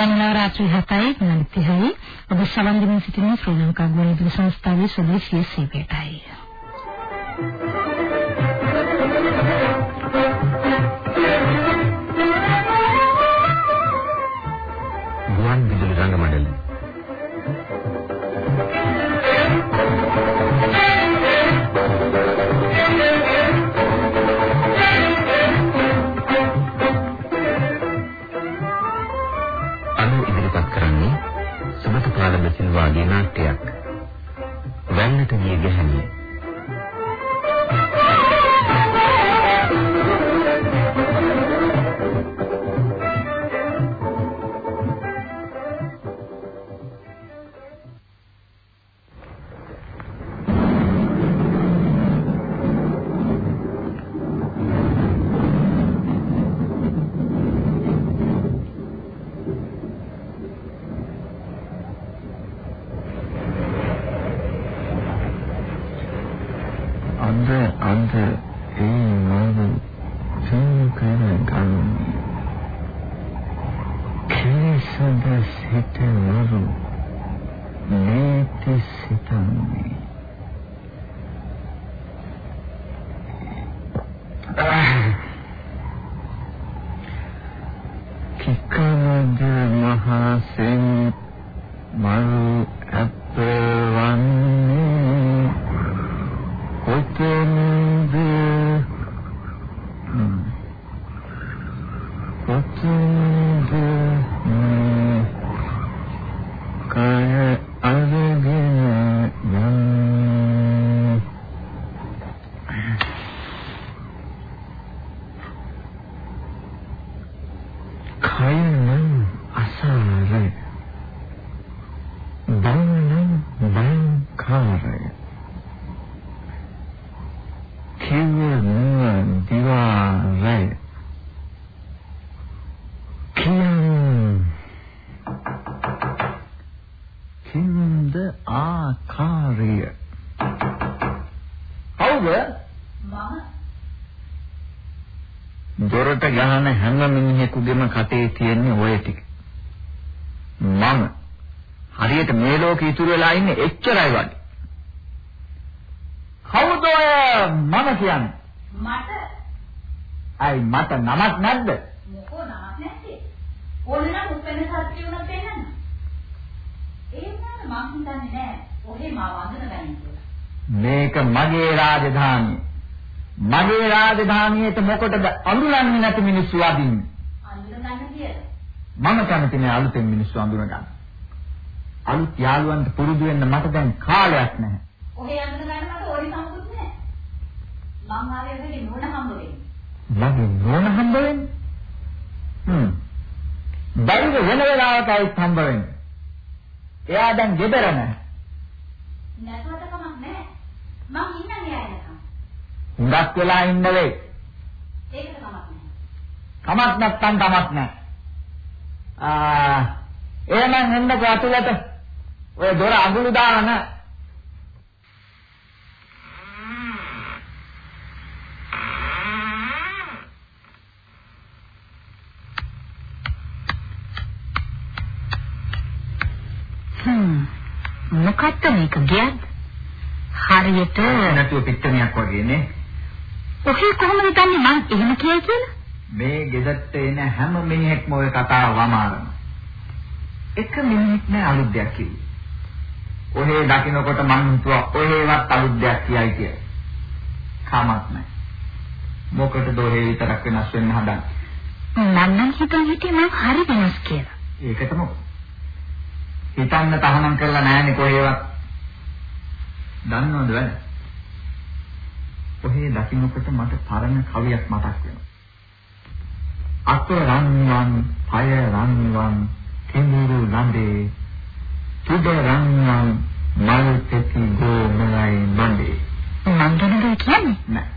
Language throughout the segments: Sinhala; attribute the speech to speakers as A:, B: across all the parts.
A: රාත්‍රී 7යි විනාඩි 30යි ඔබ සවන් දෙමින් සිටින ශ්‍රී ලංකා ගුවන්විදුලි සංස්ථාවේ ස්වදේශීය සේවයටයි.
B: ගුවන් පාලම සිල්වාගේ නාට්‍යයක්. වැන්නට ගිය ගැහණිය. දොරට කටේ තියෙන ඔය ටික. මම හරියට මේ ලෝකේ ඉතුරු වෙලා ඉන්නේ එච්චරයි වගේ. කවුද ඔය මම කියන්නේ?
C: මට.
B: අයි මට නමක් නැද්ද?
C: මොකෝ නමක් නැත්තේ? ඕනේ නම් උපෙන සත්‍ය උනත් දෙන්නන්න. ඒ නෑ මං හිතන්නේ නෑ. ඔහේ මාව අඳුනගන්නේ කියලා.
B: මේක මගේ රාජධානිය. මගේ රාජධානියට මොකටද අඳුරන්නේ නැති මිනිස්සු වදින්නේ? මම කැමති නෑ අලුතෙන් මිනිස්සු අඳුරගන්න. අලුත් යාළුවන්ට පුරුදු වෙන්න මට දැන් කාලයක් නැහැ.
C: ඔහේ අඳුරගන්න මට ඕනි සම්මුත් නෑ. මං ආවේ ඔහේ නෝන හම්බ වෙන්නේ.
B: මගේ නෝන හම්බ වෙන්නේ? හ්ම්. බයිද වෙන වෙලාවකයි හම්බ වෙන්නේ. එයා දැන් ගෙදර නැහැ.
C: නැතුවට කමක් නැහැ. මං ඉන්නේ එයා
B: හුඟක් වෙලා ඉන්න වෙයි.
C: ඒකට කමක් නැහැ.
B: කමක් නැත්තම් කමක් නැහැ. ආ එහෙනම් එන්නකෝ අතුලට. ඔය දොර අඟුළු දාන
A: මොකක්ද මේක ගියත්? හරියට
B: නැතුව පිට්ටනියක් වගේ නේ.
A: ඔහේ කොහොමද දන්නේ? මං එහෙම කියයි කියලා?
B: මේ ගෙදරට එන හැම මිනිහෙක්ම ওই කතාව වමාරන. එක මිනිහෙක් නෑ අලුත් දෙයක් කිව්වේ. ඔහේ දකින්නකොට මං හිතුවා ඔහේවත් අලුත් දෙයක් කියයි කියලා. කමක් නෑ. මොකටද ඔහේ විතරක් වෙනස් වෙන්න හදන්නේ?
A: මම නම් හිතුවා හිතේ මං හරි වෙනස් කියලා.
B: ඒකටම හිතන්න තහනම් කරලා නෑනේ කොහේවත්. දන්නවද වැඩ? ඔහේ දකින්නකොට මට පරණ කවියක් මතක් වෙනවා. අත රන්වන්, පය රන්වන්, කෙමුරු නන්දේ, තුඩ රන්වන්, මල් පෙති ගෝමලයි නන්දේ.
A: ගැනද කියන්නේ?
B: නෑ.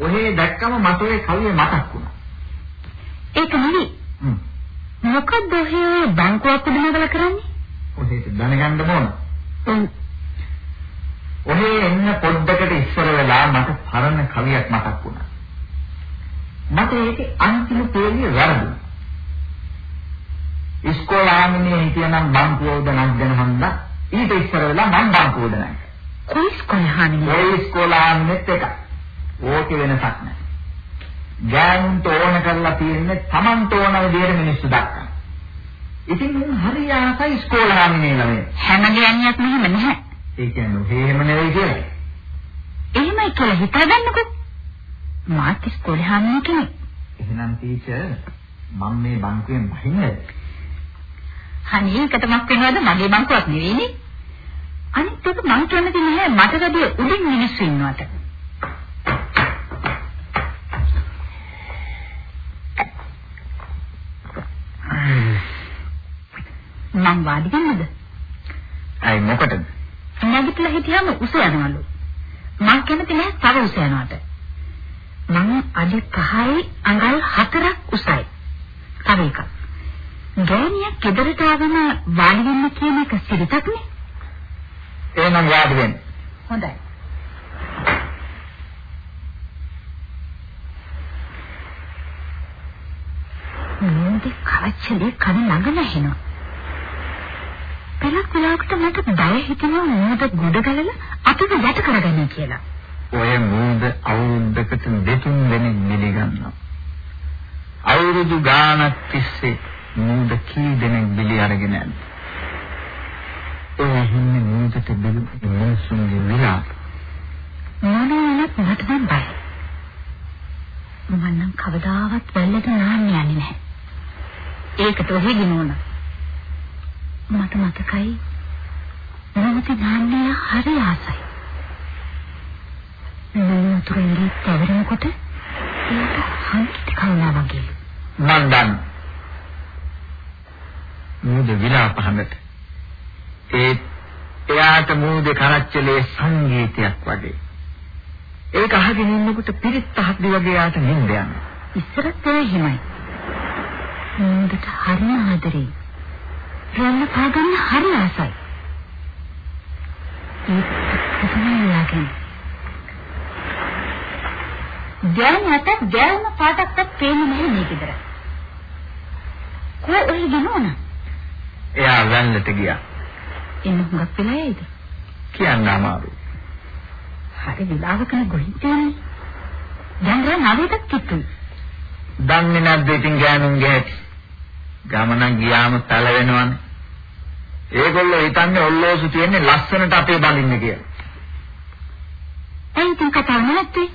B: ඔහේ දැක්කම මට ඔය කවිය මතක් වුණා.
A: ඒක නෙවෙයි.
B: හ්ම්.
A: මොකද ඔහේ බංකුවක් උඩමගල කරන්නේ?
B: ඔහේට දැනගන්න ඕන. ඔහේ එන්න පොඩ්ඩකට ඉස්සර වෙලා මට පරණ කවියක් මතක් වුණා. මට ඒකේ අන්තිම පේළිය වැරදුනා. ඉස්කෝලාමනේ හිටියනම් බංකුවෝද නැද්දන හන්දා ඊට ඉස්සර වෙලා මම බංකුවෝද නැහැ.
A: කොයි ඉස්කෝලාමනේ?
B: ඔය ඉස්කෝලාමනේත් එක. ඕකේ වෙනසක් නැහැ. ගෑනුන්ට ඕන කරලා තියෙන්නේ Tamanට ඕන විදිහට මිනිස්සු දක්වන්න. ඉතින් උන් හරි ආසයි ඉස්කෝලාමනේ ළමයි.
A: හැම ගෑණියක් මෙහෙම නැහැ.
B: ඒ කියන්නේ එහෙම නෙවෙයි කියලා.
A: එහෙමයි කියලා හිතාගන්නකො. මාත් ඉස්කෝලාමනේ කෙනෙක්.
B: එහෙනම් ටීචර් මම මේ බංකුවෙන් බහින්නද?
A: අනේ ඒකට මක් වෙනවද මගේ බංකුවක් නෙවෙයිනේ. අනිත් එක මං කැමති නැහැ මට වැඩි උඩින් මිනිස්සු ඉන්නවට. මං වාඩි වෙන්නද?
B: අය මොකටද?
A: නැගිටලා හිටියාම උස යනවලු. මං කැමති නැහැ තව උස යනවට. මම අද පහයි අඟල් හතරක් උසයි. තව එකක්. ගෑණියක් ගෙදරට ආවම වාඩි වෙන්න කියන එක සිරිතක්නේ.
B: එහෙනම් වාඩි වෙන්න.
A: හොඳයි. මොන්දේ කවච්චලේ කන ළඟ නැහෙනවා. පෙරක් වෙලාවකට මට බය හිතෙනවා මොනද ගොඩ ගලලා අපිව යට කරගන්න කියලා.
B: ඔය මූද අවුරුද්දකට දෙතුන් දෙනෙක් මිලිගන්නවා. අවුරුදු ගාණක් තිස්සේ මූද කී දෙනෙක් බිලි අරගෙන යනවා. ඒ හින්නේ මූදට බිලි මිනිසුන්ගේ විලා.
A: මොනවාවත් මට නම් බයයි. මම නම් කවදාවත් වැල්ලට නාන්න යන්නේ නැහැ. ඒකට ඔහෙ ගිනෝන. මට මතකයි මොනවද නාන්නේ හරි ආසයි. මම තුරෙන්ගේ පැවරෙනකොට ඒක හන්කිට කවුනා වගේ.
B: මන් දන්න. මූද විලා පහකට. ඒ එයාට මූද කරච්චලේ සංගීතයක් වගේ. ඒක අහගෙන ඉන්නකොට පිරිත් පහක්දි වගේ යාට නිින්ද යනවා.
A: ඉස්සරත් ඒ හිමයි. මූදට හරිම ආදරේ. රැල්ල පාගන්න හරි ආසයි. ඒක තමයි යාගෙන. දැනට දැල්ම පාටක්වත් පේන්නේ නැහැ මේ ගෙදර. කොහේ ගිනෝන?
B: එයා වැල්ලට ගියා.
A: එන්න හුඟක් වෙලා යයිද?
B: කියන්න අමාරුයි.
A: හරි විලාවකන ගොහින් තියෙන්නේ. දැන් රා නවයටත් කිට්ටුයි.
B: දන්නේ නැද්ද ඉතින් ගෑනුන්ගේ හැටි? ගමනක් ගියාම තල වෙනවනේ. ඒගොල්ලෝ හිතන්නේ ඔල්ලෝසු තියෙන්නේ ලස්සනට අපේ බඳින්න කියලා.
A: ඉතින් කතා නැත්තේ?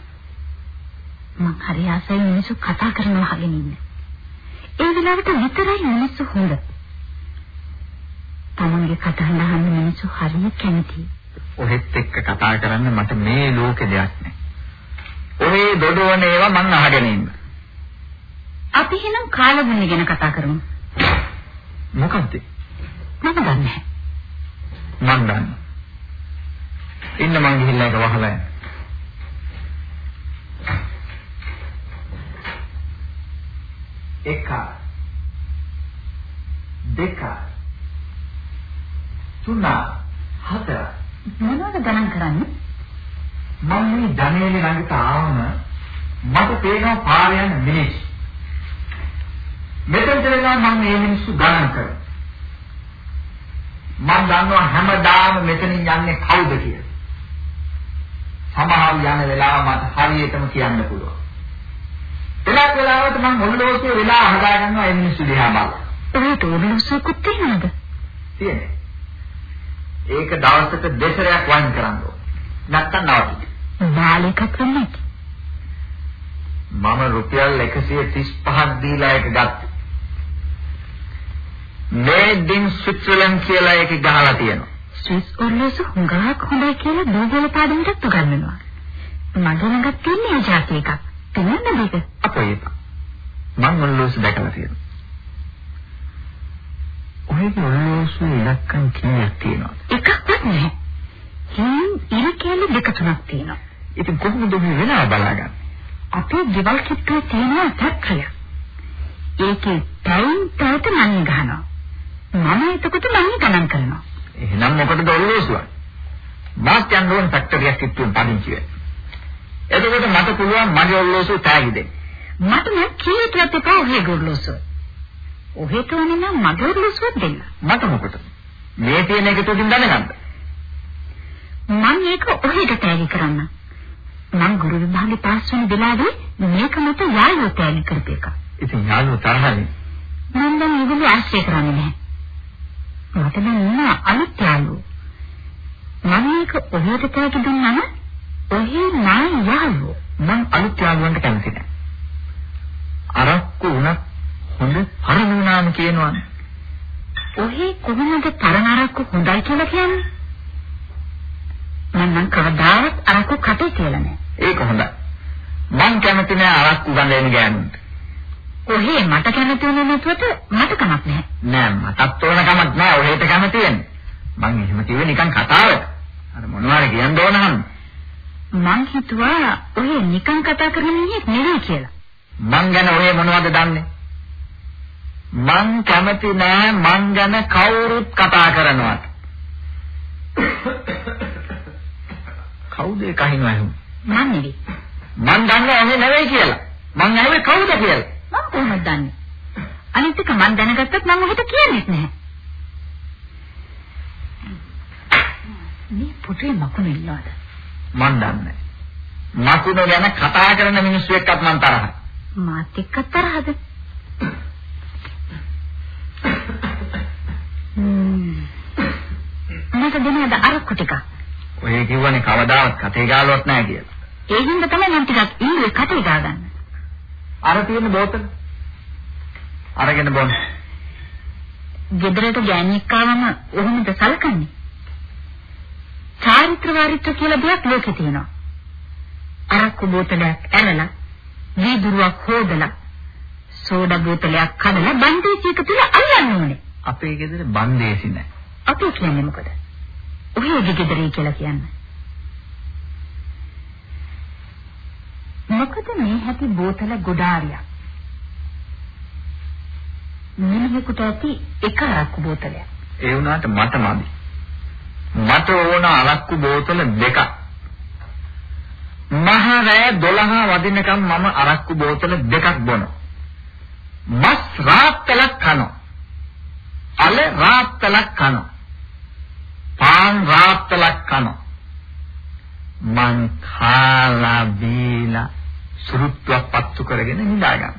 A: මං හරි ආසයි මිනිස්සු කතා කරනවා අහගෙන ඉන්න. ඒ වෙලාවට විතරයි මිනිස්සු හොඳ. තමන්ගේ කතා අහන්න මිනිස්සු හරිය කැමතියි.
B: ඔහෙත් එක්ක කතා කරන්න මට මේ ලෝකේ දෙයක් නැහැ. ඔහේ දොඩවන ඒවා මං අහගෙන ඉන්න.
A: අපි එහෙනම් කාලගුණ ගැන කතා කරමු.
B: මොකද්ද?
A: මම දන්නේ නැහැ.
B: මං දන්නවා. ඉන්න මං ගිහිල්ලා ඒක වහලා යන්න. එක දෙක තුන හතර
A: මොනවද ගණන් කරන්නේ?
B: මම මේ ධනේලි ළඟට ආවම මට පේනවා පාර යන මිනිස්සු. මෙතෙන් දෙනවා මම මේ මිනිස්සු ගණන් කරනවා. මම දන්නවා හැමදාම මෙතනින් යන්නේ කවුද කියලා. සමහර යන වෙලාව මට හරියටම කියන්න පුළුවන්. එලක් වෙලාවට මම ඔල්ලෝසේ වෙලා හදා ගන්නවා මේ මිනිස්සු දිහා බලලා.
A: ඔය තෝරලුසකුත් තියෙනවද?
B: තියෙනවා. ඒක දවසකට දෙසරයක් වයින් කරන්න ඕන. නැත්තම් නවතියි.
A: බාලයකක් වෙන්නේ
B: මම රුපියල් 135ක් දීලා ඒක ගත්තා. මේඩ් ඉන් ස්විට්සර්ලන්ඩ් කියලා ඒක ගහලා තියෙනවා.
A: ස්විස් ඔර්ලෝසු හුඟක් හොඳයි කියලා දූගල පාඩමටත් උගන්වනවා. මගේ ළඟත් තියෙන ජාති එකක්. තියෙනවද ඒක?
B: අපේ ඒක. මම ඔල්ලෝසු දැකලා තියෙනවා. ඔයගේ ඔල්ලෝසු ඉලක්කම් කීයක් තියෙනවද?
A: එකක්වත් නැහැ. හිම් ඉර කැලේ දෙක තුනක් තියෙනවා.
B: ඉතින් කොහොමද මේ වෙලාව බලාගන්නේ?
A: අපේ ගෙවල් කිට්ටුවේ තියෙන ෆැක්ටරිය. ඒකේ ටයිම් තාට මම ගහනවා. මම එතකොට මම ගණන් කරනවා.
B: එහෙනම් මොකටද ඔල්ලෝසුව? මාත් යන්න ඕන ෆැක්ටරියක් කිට්ටුවෙන් පදිංචි වෙන්න. එතකොට මට පුළුවන් මගේ ඔල්ලෝසුව තෑගි දෙන්න.
A: මට නම් කීයටවත් එපා ඔහේ ගොල්ලෝසු. ඔහෙට ඕනේ නම් මගේ ලුසුවක් දෙන්න.
B: මට මොකද? මේ තියෙන එක තුලින් දැනගන්න.
A: මම ඒක ඔහෙට තෑගි කරන්න. මම ගුරු විභාගේ පාස් වෙන වෙලාවේ මේක මට යාළුවෝ තෑගි කරපු එක.
B: ඉතින් යාළුවෝ තරහනේ.
A: මම දැන් ඒගොල්ලෝ ආශ්‍රය කරන්නේ නැහැ. මට ඉන්න අලුත් යාළුවෝ. මම මේක ඔහෙට තෑගි දුන්නාම ඔහේ නා යාළුවෝ.
B: මම අලුත් යාළුවන්ට කැමති නැහැ. අරක්කු උනත් හොඳ පරිණාම කියනවනේ.
A: ඔහේ කොහොමද තරනරක්කු හොඳයි කියලා කියන්නේ? මම නම් කවදාවත් අරක්කු කටේ කියලා නෑ.
B: ඒක හොඳයි. මං කැමති නෑ අරක්කු ගඳෙන ගෑනුන්ට.
A: ඔහේ මට කැමති වෙන නැතුවට මට කමක් නෑ.
B: නෑ මටත් ඕන කමක් නෑ ඔහෙට කැමති වෙන්නේ. මං එහෙම කිව්වේ නිකන් කතාවට. අර මොනවාරි කියන්න ඕන නම්.
A: මං හිතුවා ඔහේ නිකන් කතා කරන මිනිහෙක් නෙවෙයි කියලා.
B: මං ගැන ඔය මොනවද දන්නේ? මං කැමති නෑ මං ගැන කවුරුත් කතා කරනවට. කවුද ඒ කහිනවා එහෙම?
A: මං නෙවෙයි.
B: මං දන්නේ ඔහේ නෙවෙයි කියලා. මං ඇහුවේ කවුද කියලා.
A: මං කොහොමද දන්නේ? අනිත් එක මං දැනගත්තත් මං ඔහෙට කියන්නේ නැහැ. මේ පොතේ මකුණු ඉන්නවද?
B: මං දන්නේ. මකුණ ගැන කතා කරන මිනිස්සු එක්කත් මං තරහයි.
A: මාත් එක්ක තරහද? මට දෙන්නද අරක්කු ටික.
B: ඔය කිව්වනේ කවදාවත් කතේ ගාලුවක් නැහැ කියලා.
A: ඒ හින්දා තමයි මම ටිකක් ඉංග්‍රීසි කටේ දාගන්න.
B: අර තියෙන බෝතල අරගෙන බොන්න.
A: ගෙදරට ගෑණියෙක් ආවම ඔහොමද සලකන්නේ? චාරිත්‍ර වාරිත්‍ර කියලා දෙයක් ලෝකේ තියෙනවා. අරක්කු බෝතලයක් ඇරලා වීදුරුවක් හොදලා සෝඩා බෝතලයක් කඩලා බන්දේසියක තුල අල්ලන්න ඕනේ.
B: අපේ ගෙදර බන්දේසි නැහැ.
A: අපේ කියන්නේ මොකද? ඔහේගේ ගෙදරේ කියලා කියන්නේ. මොකද මේ හැටි බෝතල ගොඩාරියක්. මිනිහෙකුට ඇති එක අරක්කු බෝතලයක්.
B: ඒ වුණාට මට මදි. මට ඕන අරක්කු බෝතල දෙකක්. මහරෑ 12 වදිනකම් මම අරක්කු බෝතල දෙකක් බොනවා. මස් රාත්තලක් කනවා. අල රාත්තලක් කනවා. පාන් රාත්තලක් කනවා. මං කාලා බීලා සුරුත්තුවක් පත්තු කරගෙන නිදාගන්න.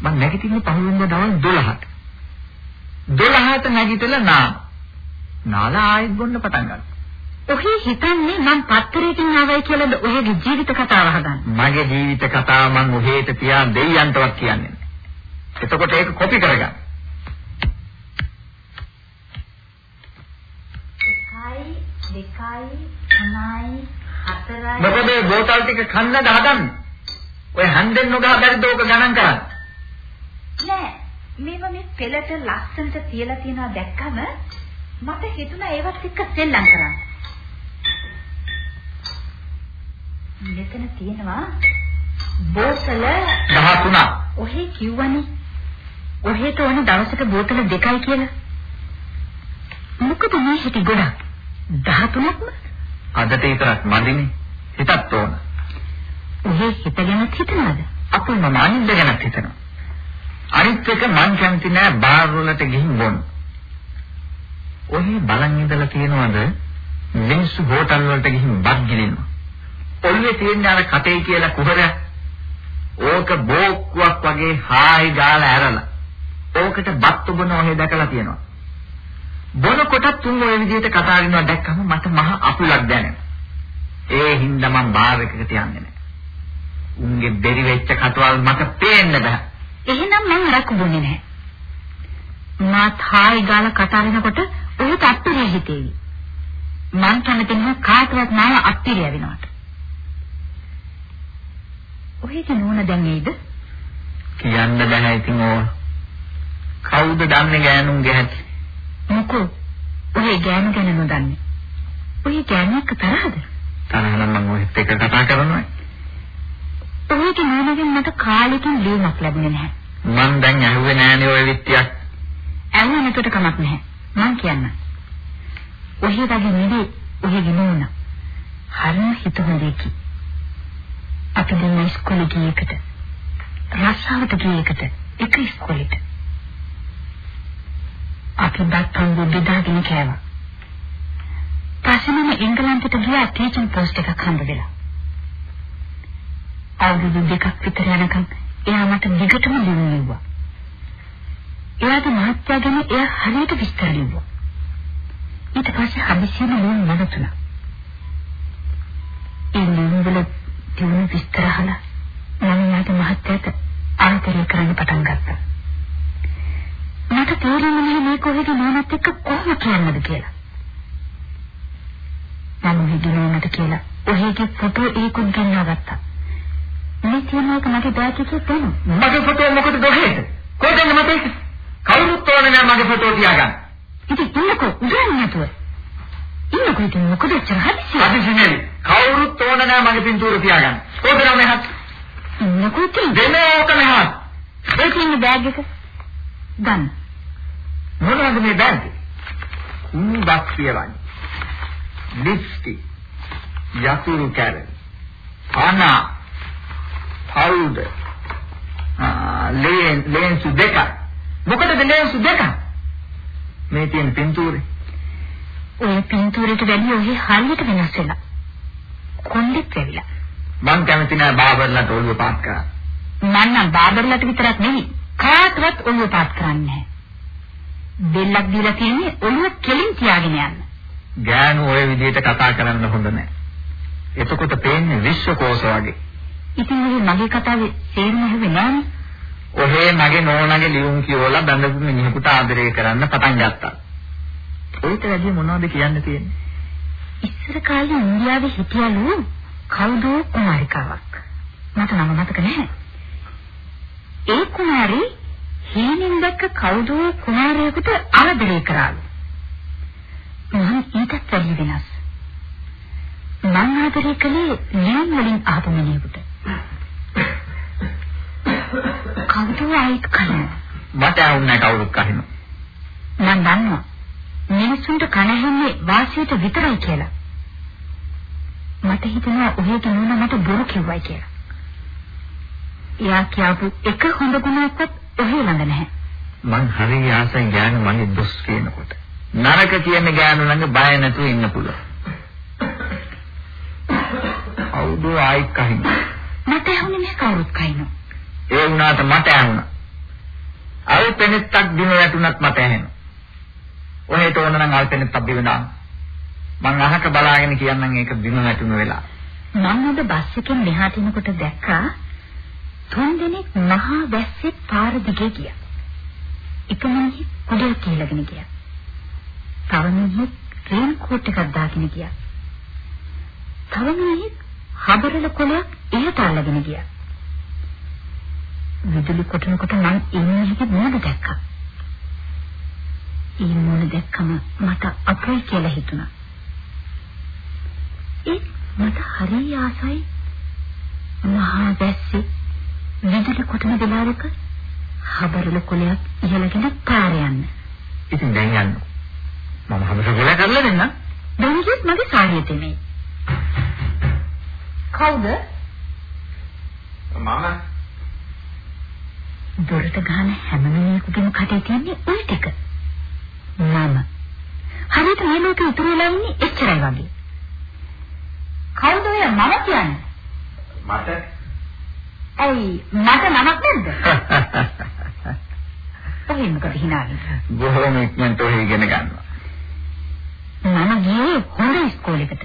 B: මං නැගිටින්නේ පහුවෙන්ද දවල් 12ට. 12ට නැගිටලා නාන. නාලා ආයෙත් බොන්න පටන් ගන්නවා.
A: ඔහි හිතන්නේ මං පත්තරයකින් ආවයි කියලාද ඔයගේ ජීවිත කතාව හදන්නේ.
B: මගේ ජීවිත කතාව මං ඔහෙට තියා දෙයියන්ටවත් කියන්නේ නැහැ. එතකොට ඒක කොපි කරගන්න.
C: එකයි දෙකයි තුනයි හතරයි
B: මොකද මේ බෝතල් ටික කන්නද හදන්නේ? ඔය හන්දෙන් නොගහ බැරිද ඕක ගණන් කරන්න?
C: නෑ මේව මේ පෙළට ලස්සනට තියලා තියනවා දැක්කම මට හිතුණා ඒවත් එක්ක සෙල්ලම් කරන්න. මෙතන තියෙනවා බෝතල
B: 13.
A: ඔහේ කිව්වනේ. ඔහෙට ඕන දවසට බෝතල දෙකයි කියලා. මොකද මේ හිටි ගොඩක් 13ක්ම
B: අදට විතරක් මදිනේ. හිතත් ඕන.
A: ඔහේ හිතගෙන හිතනවාද?
B: අපේ මම අනිත් ගැනත් හිතනවා. අනිත් එක මං කැමති නෑ බාර් වලට ගිහින් බොන්න. ඔහේ බලන් ඉඳලා තියනවාද මිනිස්සු හෝටල් වලට ගිහින් බත් ගිලිනවා. ඔල්ලේ තියෙන අර කටේ කියලා කුහර ඕක බෝක්කුවක් වගේ හායි ගාලා ඇරලා ඕකට බත් බොන ඔහේ දැකලා තියෙනවා. බොන කොටත් තුන් ඔය විදිහට කතා කරනවා දැක්කම මට මහ අපුලක් දැනෙනවා. ඒ හින්දා මම බාර් එකකට යන්නේ නැහැ. උන්ගේ බෙරි වෙච්ච කටවල් මට පේන්න බෑ.
A: එහෙනම් මං අරක්කු බොන්නේ නැහැ. මාත් හායි ගාලා කතා වෙනකොට ඔහුට අත්තිරිය හිතේවි. මං කැමති නැහැ කාටවත් මාව අත්තිරිය වෙනවට. ඔහේට නෝන දැන් එයිද?
B: කියන්න බෑ ඉතින් ඕවා. කවුද දන්නේ ගෑනුන්ගේ හැටි?
A: මොකෝ? ඔහේ ගෑනු ගැන නොදන්නේ. ඔහේ ගෑනියෙක් තරහද?
B: තරහ නම් මම ඔයත් එක්ක කතා කරනවා.
A: ඔහේගේ නෝනගෙන් මට කාලෙකින් ලියුමක් ලැබුණේ නැහැ.
B: මං දැන් ඇහුවේ නෑනේ ඔය විත්තියක්.
A: ඇහුවා නැතුවට කමක් නැහැ. මං කියන්න. ඔහේ වගේ නෙවෙයි ඔහේගේ නෝන. හරිම හිත හොඳේකි. අපි දෙන්න ඉස්කෝලේ ගිය එකට. රස්සාවට ගිය එකට එක ඉස්කෝලේට. අපි බත්තන් බෙදාගෙන කෑවා. පස්සේ මම එංගලන්තයට ගියා ටීචින් පෝස්ට් එකක් හම්බ වෙලා. අවුරුදු දෙකක් විතර යනකම් එයා මට දිගටම ලියුවා. එයාට මහත්යා ගැන එයා හරියට විස්තර ලිව්වා. ඊට පස්සේ හදිසියෙම ලියුම් නවතුණා. ඒ ලියුම් වල තියුණු විස්තර අහලා මම යාට මහත්යාට ආදරය කරන්න පටන් ගත්තා. මට තේරෙන්නේ නැහැ මේ කොහෙද නෝනත් එක්ක කොහොම කියන්නද කියලා. මම හිතනවාට කියලා ඔහේගේ ෆොටෝ ඒකුත් ගන්නවා ගත්තා. මේ තියෙනවක මගේ බෑග් එකේ තියෙනවා.
B: මගේ ෆොටෝ මොකටද ඔහෙද? කොහෙන්ද මට ඒක? කවුරුත් ඕනේ නෑ මගේ ෆොටෝ තියාගන්න.
A: ඉතින් ඉන්නකෝ උගන්නේ නැතුව. ඉන්නකෝ ඉතින් මොකද එච්චර
B: හදිසි? නෙවෙයි. කවුරුත් ඕනේ නෑ මගේ පින්තූර තියාගන්න. කොහෙද මෙහත්?
A: ඉන්නකෝ ඉතින්
B: දෙන්න ඕක මෙහත්.
A: ඒ කියන්නේ බෑග් එක ගන්න.
B: මොනවද මේ බෑග් එකේ? උඹක් කියවන්නේ. ලිප්ස්ටික් යතුරු කැරේ අන පවුඩර් ලේන් ලේන්සු දෙක මොකටද ලේන්සු දෙක? මේ තියෙන පින්තූරේ.
A: ඔය පින්තූරේට වැඩි ඔහි හරියට වෙනස් වෙලා. කොණ්ඩෙත් වෙවිලා.
B: මං කැමති නෑ බාබර්ලට ඔළුව පාත් කරන්න.
A: මං නම් බාබර්ලට විතරක් නෙවෙයි කාටවත් ඔළුව පාත් කරන්නේ නැහැ බෙල්ලක් දීලා තියෙන්නේ ඔළුව කෙලින් තියාගෙන යන්න.
B: ගෑනු ওই විදිහට කතා කරන්න හොඳ නැහැ. එතකොට පේන්නේ විශ්වකෝෂ වගේ.
A: ඉතින් මගේ කතාවේ තේරුම හැවෙන්නේ නෑනේ.
B: ඔහේ මගේ නෝනාගේ ලියුම් කියවලා බඳපු මිනිහෙකුට ආදරය කරන්න පටන් ගත්තා. ඔයිට වැඩි මොනවද කියන්න තියෙන්නේ?
A: ඉස්සර කාලේ ඉන්දියාවේ හිටියලු කවුදෝ කුමාරිකාවක්. මට නම මතක නැහැ. ඒ කුමාරි හීනෙන් දැක්ක කවුදෝ කුමාරයෙකුට ආදරය කරාලු. මම ඊටත් වැඩි වෙනස්. මං ආදරය කළේ නියම් වලින් ආපු මිනිහෙකුට. කවුද ආයිත් කන්නේ?
B: මට ආවුන්නේ කවුරුත් කහිනු.
A: මං දන්නවා. මිනිසුන්ට කන හැන්නේ වාසියට විතරයි කියලා. මට හිතෙනවා ඔහේ කෙනෙක් මට බොරු කිව්වයි කියලා. එයා කියපු එක හොඳ ගුණයක්වත් ඔහේ ළඟ නැහැ.
B: මං හරිය ආසෙන් ගෑනු මගේ දොස් කියනකොට. නරක කියන ගෑනු ළඟ බය නැතුව ඉන්න පුළුවන්. කවුද ආයිත් කහින්න?
A: මට ඇහුනේ නෑ කවුරුත් කයිනෝ.
B: ඒ වුණාට මට ඇහුණා. අල්පෙනෙත්තක් දින වැටුණත් මට ඇහෙනවා. ඔහෙට ඕන නම් අල්පෙනෙත්තක් බිවනා. මං අහක බලාගෙන කියන්නම් ඒක බිම වැටුණු වෙලාව.
A: මම අද බස් එකෙන් මෙහාට එනකොට දැක්කා තුන් දෙනෙක් මහා වැස්සේ පාර දිගේ ගියා. එක මිනිහෙක් කුඩේ කියලාගෙන ගියා. තව මිනිහෙක් රේන් කෝට් එකක් දාගෙන ගියා. තව මිනිහෙක් හබරල කොලයක් එහෙට අල්ලගෙන ගියා. විදුලි කොටනකොට මම මිනිහගේ මොනද දැක්කා. ඒ මොන දැක්කම මට අපේ කියලා හිතුණා. ඒ මට හරිය ආසයි මහා දැස්සේ විදුලි කොටන වෙලාවක හබරල කොලයක් ඉහළගෙන පාර යන්න.
B: ඉතින් දැන් යන්න. මම හබරල කොලයක් කරලා දෙන්න.
A: දැන්ගිත් මගේ සාරිය තෙමේ. කවුද?
B: මම
A: දොරට ගහන හැම මිනිහෙකුගේම කටේ තියන්නේ ওই ටික. මම. හරියට මේ ලෝකෙ උතුරු වෙලා ඉන්නේ එච්චරයි වගේ. කවුද ඔය මම කියන්නේ?
B: මට
A: ඇයි මට නමක් නැද්ද? ඔහේ මොකද hinaන්නේ?
B: බොහොම ඉක්මනට ඔය ඉගෙන ගන්නවා.
A: මම ගියේ හොඳ ඉස්කෝලේකට.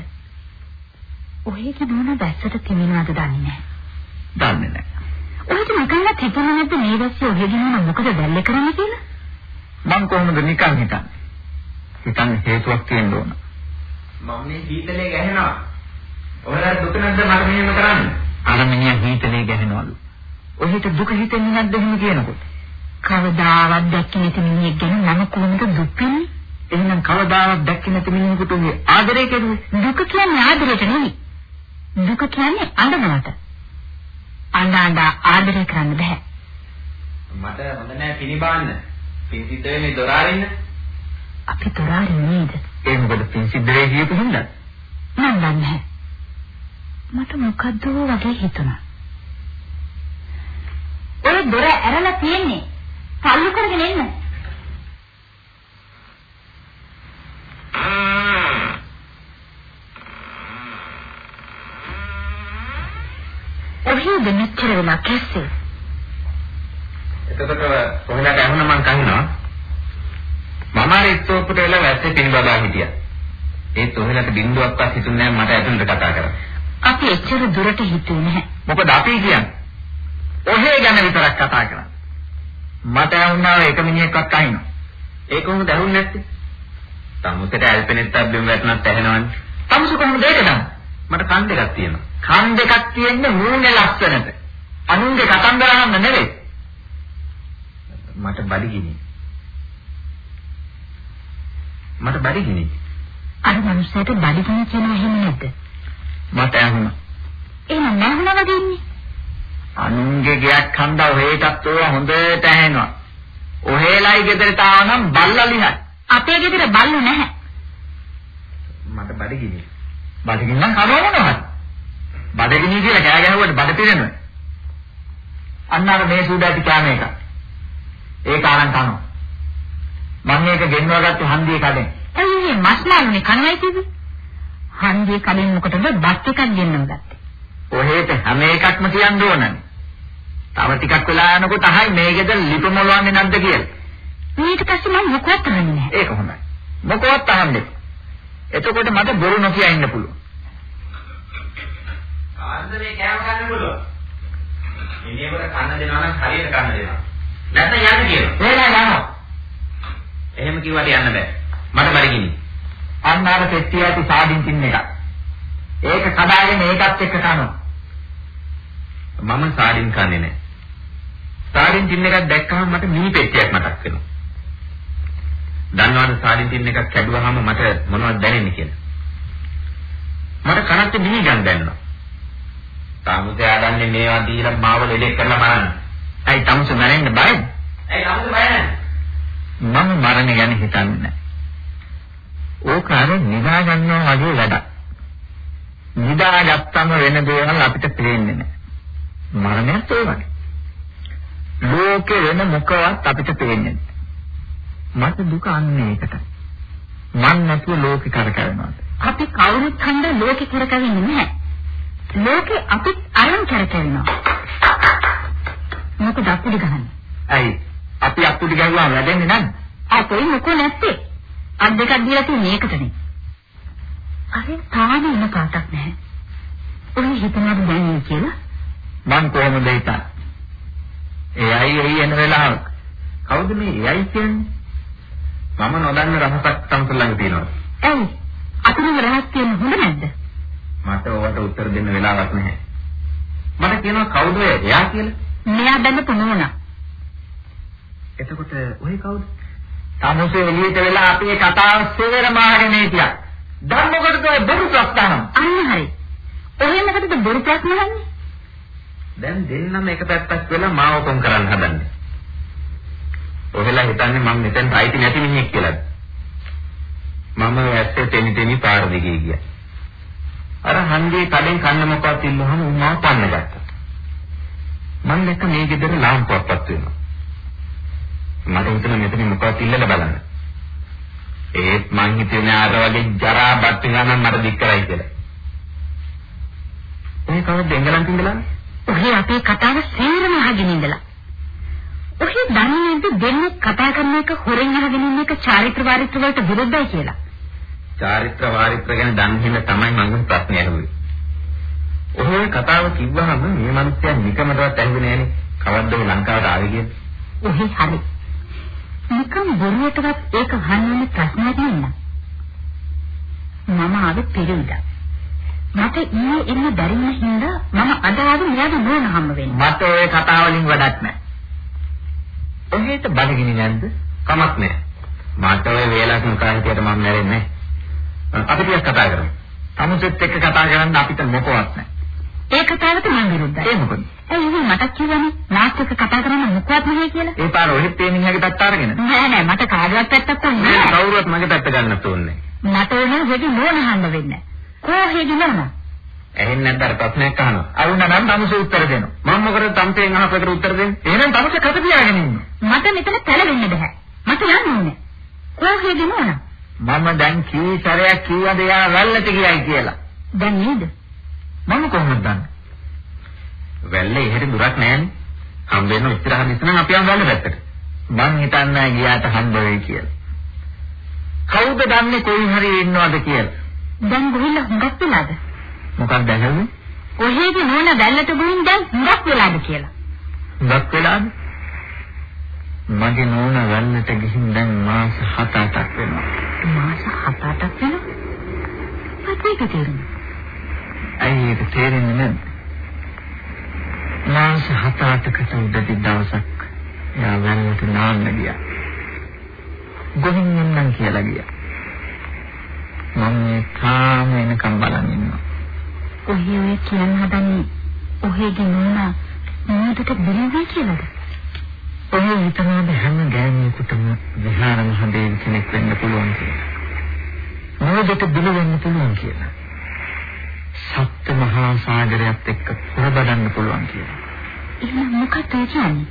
A: ඔහේගේ නෝන දැස්සට තිමිනවද දන්නේ නැහැ.
B: දන්නේ නැහැ.
A: ඔහෙට නිකන්වත් හිතුනේ නැද්ද මේ දැස්සේ ඔහේගේ නෝන මොකද දැල්ලේ කරන්නේ කියලා?
B: මං කොහොමද නිකන් හිතන්නේ? හිතන්න හේතුවක් තියෙන්න ඕන.
D: මම මේ හීතලේ ගැහෙනවා. ඔයාලා දුක නැද්ද මට මෙහෙම කරන්න?
B: අර මිනිහා හීතලේ ගැහෙනවලු. ඔහෙට දුක හිතෙන්නේ නැද්ද එහෙම කියනකොට?
A: කවදාවත් දැක්කේ නැති මිනිහෙක් ගැන මම කොහොමද දුක් වෙන්නේ?
B: එහෙනම් කවදාවත් දැක්කේ නැති මිනිහෙකුට උගේ ආදරය කෙරුවේ.
A: දුක කියන්නේ ආදරයට නෙවෙයි. දුක කියන්නේ අඬනවට. අඬ ආදරය කරන්න බෑ.
D: මට හොඳ නෑ පිනිබාන්න. පින්සිත වෙන්නේ දොර අරින්න.
A: අපි දොරාරින් නේද?
B: ඒ මොකද පින් සිද්ධ වෙයි කියපු හින්දා.
A: මම දන්නේ. මට මොකද්ද වගේ හිතුණා. ඔය දොර ඇරලා තියෙන්නේ. තල්ලු කරගෙන එන්න. කවුද මෙච්චර වෙලා කැස්සේ?
D: එතකොට කොහෙලට ඇහුණ මං කහිනවා. මම අර ඉස්සෝප්පුට වෙලා වැස්සේ පිළිබදා හිටියා. ඒ තොහෙලට බින්දුවක්වත් හිතුන්නේ නැහැ මට ඇතුළට කතා කරන්න.
A: අපි එච්චර දුරට හිතුවේ නැහැ.
B: මොකද අපි කියන්නේ ඔහේ ගැන විතරක් කතා කරන්නේ. මට වුණා එක මිනිහෙක්වත් අහිනවා.
D: ඒක කොහොමද ඇහුන්නේ නැත්තේ? තමුසෙට ඇල්පෙනෙත් අබ්බෙන් වැටුණත් ඇහෙනවනේ.
B: තමුසු කොහොමද ඒක දන්නේ?
D: මට කන් දෙකක් තියෙනවා.
B: කන් දෙකක් තියෙන්නේ මූණේ ලස්සනට. අනුන්ගේ කතන්දර අහන්න නෙවෙයි.
D: මට බඩගිනි. මට බඩගිනි.
A: අර මනුස්සයාට බඩගිනි කියනවා එහෙම නැද්ද?
B: මට ඇහුණා.
A: එහෙම නැහුණා වගේ ඉන්නේ.
B: අනුන්ගේ ගයක් හන්දා ඔහෙටත් ඕවා හොඳට ඇහෙනවා. ඔහෙලයි ගෙදරට ආවනම් බල්ලා ලිහයි.
A: අපේ ගෙදර බල්ලු නැහැ.
D: මට බඩගිනි.
B: බඩගින්න කරවනවද? බඩගිනි කියලා කෑ ගැහුවට බඩ පිරෙනවා. අන්න අර මේ සූඩාටි කෑම එක. ඒක අරන් කනවා. මම ඒක ගෙන්වා ගත්තේ හන්දියේ කඩෙන්.
A: ඇයි මස් මාළුනේ කනවයි කිව්වේ? හන්දියේ කලින් මොකටද බත් එකක් ගෙන්නව ගත්තේ?
B: ඔහෙට හැම එකක්ම කියන්න ඕනනේ. තව ටිකක් වෙලා යනකොට අහයි මේ ගෙදර ලිප මොලවන්නේ නැද්ද කියලා.
A: ඊට පස්සේ මම මොකවත් අහන්නේ නැහැ.
B: ඒක හොඳයි. මොකවත් අහන්නේ. එතකොට මට බොරු නොකිය ඉන්න පුළුවන්.
D: කාන්ද මේ කෑම ගන්න පුළුවන්. ඉනියකට කන්න දෙනවා නම් හරියට කන්න දෙනවා. නැත්නම් යන්න කියනවා.
B: එලා යනවා.
D: එහෙම කිව්වට යන්න බෑ. මට බඩගිනි.
B: අන්න අර පෙට්ටිය ඇති සාඩින් තින්න එක. ඒක කඩාගෙන ඒකත් එක්ක කනවා.
D: මම සාඩින් කන්නේ නැහැ. සාඩින් තින්න එකක් දැක්කම මට මිනි පෙට්ටියක් මතක් වෙනවා. දන්නවද සාඩින් තින්න එකක් කැඩුවාම මට මොනවද දැනෙන්නේ කියලා? මට කනත් මිනි ගන්න දැනෙනවා. තාමුසේ ආදන්නේ මේවා දීලා මාව ලෙඩෙක් කරලා බලන්න.
B: ඇයි තමුස මැරෙන්න බයද?
D: ඇයි තාමුසේ බය නැහැ?
B: මම මරණ ගැන හිතන්නේ. ඕක අර නිදා ගන්නවා වගේ වැඩක්. නිදාගත්තම වෙන දේවල් අපිට පේන්නේ නැහැ. මරණයත් ඒ වගේ. ලෝකේ වෙන මොකවත් අපිට පේන්නේ නැහැ. මට දුක අන්නේ ඒකට. මන් නැතුව ලෝකේ කරකැවෙනවා.
A: අපි කවුරුත් හන්ද ලෝකේ කරකවෙන්නේ නැහැ. ලෝකේ අපිත් අයන් කරකවෙනවා. මොකද අපිට ගහන්නේ?
B: ඇයි? අපි අප්පුඩි ගැහුවා වැඩෙන්නේ නැද්ද?
A: අපේ මොකෝ නැත්තේ. අත් දෙකක් දීලා තියෙන්නේ ඒකටනේ. අර තාම ඉන්න පාටක් නැහැ. ඔය හිතනවාද දැනෙන්නේ කියලා?
B: මං කොහොමද හිතන්නේ? එයයි එයි එන වෙලාවක. කවුද මේ එයයි කියන්නේ?
D: මම නොදන්න රහසක් තමුසේ ළඟ තියෙනවා.
A: ඇයි? අතුරුම රහස් කියන හොඳ නැද්ද?
D: මට ඔයාලට උත්තර දෙන්න වෙලාවක් නැහැ. මට කියනවා කවුද එයා කියලා?
A: මෙයා බැලපු නෝනා.
D: එතකොට ඔය කවුද?
B: තමුසේ එළියට වෙලා අපේ කතාව සෙවරම අහගෙන හිටියා. දැන් මොකටද ඔය බොරු ප්‍රස්තානම්?
A: අන්න හරි. ඔහෙ මොකටද බොරු ප්‍රශ්න අහන්නේ?
D: දැන් දෙන්නම එක පැත්තක් වෙලා මාව කොම් කරන්න හදන්නේ. ඔහෙලා හිතන්නේ මම මෙතෙන් අයිති නැති මිනිහෙක් කියලාද? මම ඇස්සේ තෙමි තෙමි පාර දිගේ ගියා. අර හන්දියේ කඩෙන් කන්න මොකක්ද ඉල්ලුවාම උන්ව පන්න ගත්තා. මම දැක්ක මේ ගෙදර ලාම්පුවක්පත් වෙනවා. මට හිතුණා මෙතන මොකක්ද ඉල්ලලා බලන්න. ඒත් මං හිතන්නේ අර වගේ ජරා බත් ගන්න මට දික් කරයි කියලා. මේ කවුද එංගලන්තින් ඉඳලානේ?
A: ඔහේ අපේ කතාව සේරම අහගෙන ඉඳලා. ඔහේ දන්නේ නැද්ද දෙන්නේ කතා කරන එක හොරෙන් අහගෙන ඉන්න එක චාරිත්‍ර වාරිත්‍ර වලට විරුද්ධයි කියලා.
D: චාරිත්‍ර වාරිත්‍ර ගැන දන්නේ තමයි මම ප්‍රශ්නේ අහුවේ. ඔහේ කතාව කිව්වහම මේ මිනිස්සයා නිකමටවත් ඇහුවේ නෑනේ. කවද්ද ඔය ලංකාවට ආවේ කියලා.
A: ඔහේ හරි. නිකම් බොරුවටවත් ඒක අහන්න ප්‍රශ්නයක් නෙන්න. මම ආවේ පිළිවිදා. මට ඊයේ එන්න බැරි වුණ හින්දා මම අද ආවේ මෙයාගේ නෝන හම්බ වෙන්න.
B: මට ඔය කතාව වලින් වැඩක් නැහැ.
D: ඔහෙට බඩගිනි නැද්ද? කමක් නැහැ. මට ඔය වේලක් මුකා හිටියට මම මැරෙන්නේ නැහැ. අපි ටිකක් කතා කරමු.
B: තමුසෙත් එක්ක කතා කරන්න අපිට මොකවත් නැහැ.
A: ඒ කතාවට මම විරුද්ධයි.
B: ඒ මොකද?
A: ඇයි මට කියවනේ එක්ක කතා කරන්න මොකවත් නැහැ කියලා.
B: ඒ පාර ඔහෙත් ඒ මිනිහාගේ පැත්ත අරගෙන.
A: නෑ නෑ මට කාගවත් පැත්තක්
D: නෑ
A: නැහැ.
D: කවුරුවත් මගේ පැත්ත ගන්නත් ඕනේ
A: මට ඕන වෙඩි නෝන හම්බ වෙන්න. කොහෙද නෝන?
D: ඇහෙන්නේ අර ප්‍රශ්නයක් අහනවා.
B: අරුණ නම් තමුසේ උත්තර දෙනවා.
D: මම මොකටද තම්පෙන් අහපකට උත්තර දෙන්නේ?
B: එහෙනම් තමුසේ කත තියාගෙන ඉන්න.
A: මට මෙතන පැලවෙන්න බෑ. මට යන්න ඕනේ. කොහෙද නෝන?
B: මම දැන් කී සැරයක් කිව්වද එයා වැල්ලට ගියයි කියලා.
A: දැන් නේද?
B: මම කොහොමද දන්නේ?
D: වැල්ල එහෙට දුරක් නැහැනේ. හම්බ වෙන උත්තර හදිස්ස නම් අපි යමු වැල්ල පැත්තට.
B: මං හිතන්නේ ගියාට හම්බ වෙයි කියලා. කවුද දන්නේ කොයි හරි ඉන්නවද කියලා?
A: දැන් ගොහිල්ලා හුඟක් වෙලාද?
B: මොකක්ද ඇහුවේ?
A: ඔහේගේ නෝන වැල්ලට ගොහින් දැන් හුඟක් වෙලාද කියලා.
B: හුඟක් වෙලාද? මගේ නෝන වැල්ලට ගිහින් දැන් මාස 7-8ක් වෙනවා.
A: මාස 7-8ක් වෙනවා. මොකක්ද ඒක තේරුනේ?
B: ඇයි ඒක තේරෙන්නේ නැද්ද? මාස 7-8කට උඩදී දවසක් එයා වැල්ලට නාන්න ගියා. ගොහින් යන්නම් කියලා ගියා. මම මේ තාම එනකම් බලන් ඉන්නවා.
A: ඔහේ ඔය කියන්න හදන්නේ ඔහේගේ නෝනා නෝදට බිලුවේ කියලාද?
B: ඔය හිතනවාද හැම ගෑණියෙකුටම විහාර මහදේව කෙනෙක් වෙන්න පුළුවන් කියලා. නෝදට වෙන්න පුළුවන් කියලා. සත්‍ය මහා සාගරයත් එක්ක පොරබදන්න පුළුවන් කියලා.
A: එහෙනම් මොකක්ද ඒ කියන්නේ?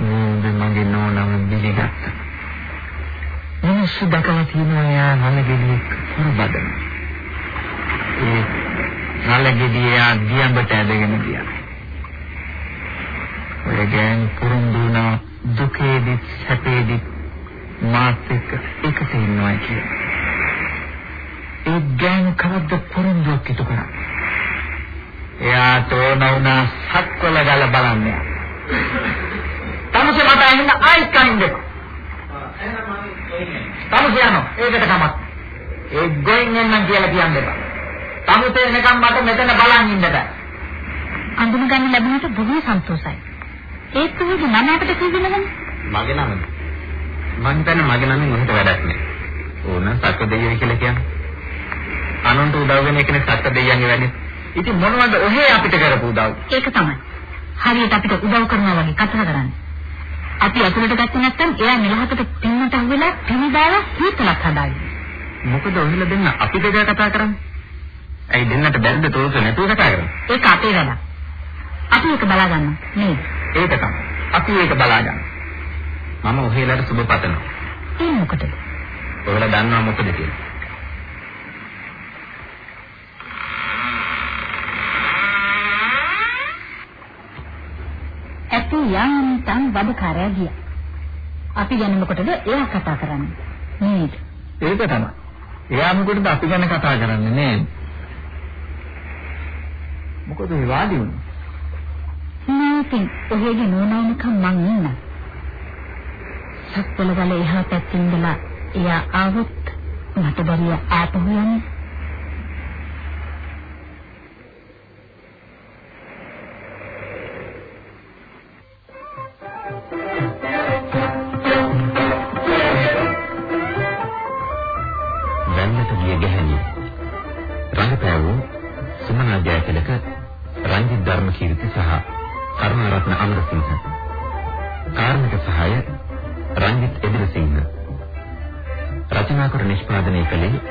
B: නෝද මගේ නෝනම බිලිගත්තා. මිනිස්සු දැකලා තියෙනවා යා නලගෙඩියක් පොරබදන. ඒ නලගෙඩිය දියඹට ඇදගෙන ගියා. ඔය ගෑන් පුරුදු වුණා දුකේදි සැපේදි මාත් එක්ක එකට ඉන්නවා කියලා. ඒ ගෑන් කවද්ද පුරුදුවක් ඉතු කරා. එයා තෝන වුණා සක්වල ගල බලන්නේ. තමසේ මට අහින්න ආයිත් කයින්ද? තමසේ යනවා. ඒකට කමක්. ඒ ගොයින් එන්නම් කියලා කියන්න එපා. තමුසේ එනකම් මට මෙතන බලන් ඉන්න බෑ.
A: අඳුන ගන්න ලැබුණට බොහෝ සන්තෝෂයි. ඒත් ඔහුගේ නම අපිට කිව්වේ නැහනේ.
D: මගේ නම. මං හිතන්නේ මගේ නමෙන් මොකට වැඩක් නැහැ. ඕන සක්ක දෙයියෝ කියලා කියන්නේ. අනුන්ට උදව් වෙන එකනේ සක්ක දෙයියන්ගේ වැඩේ.
B: ඉතින් මොනවද ඔහේ අපිට කරපු උදව්?
A: ඒක තමයි. හරියට අපිට උදව් කරනවා වගේ කතා කරන්නේ. අපි අතුලට ගත්තේ නැත්නම් එයා නිලහකට පින්නට අහුවෙලා පිනිදාලා හීතලක් හදාගන්න.
D: මොකද ඔහිලා දෙන්න අපි දෙක කතා කරන්නේ? ඇයි දෙන්නට බැරිද තෝරක නැතුව කතා කරන්නේ?
A: ඒක අපේ වැඩක්. අපි ඒක බලා ගන්න නේද?
B: ඒක තමයි. අපි ඒක බලා ගන්න.
D: මම ඔහෙලාට සුබ පතනවා.
A: ඒ මොකටද?
D: ඔයාලා දන්නවා මොකද කියලා?
A: ඇති යන්තම් වදකාරයා ගියා. අපි ගැන මොකටද එයා කතා කරන්නේ? නේද?
B: ඒක තමයි. එයා මොකටද අපි ගැන කතා කරන්නේ නේද? මොකද මේ වාඩි වුනේ?
A: නෑතින් ඔහෙගේ නෝනානිකම් මං ඉන්න. සක්වල වල එහා පැත්තේ ඉඳලා එයා ආවොත් මට බැරිය ආපහු යන්න.
D: කළේ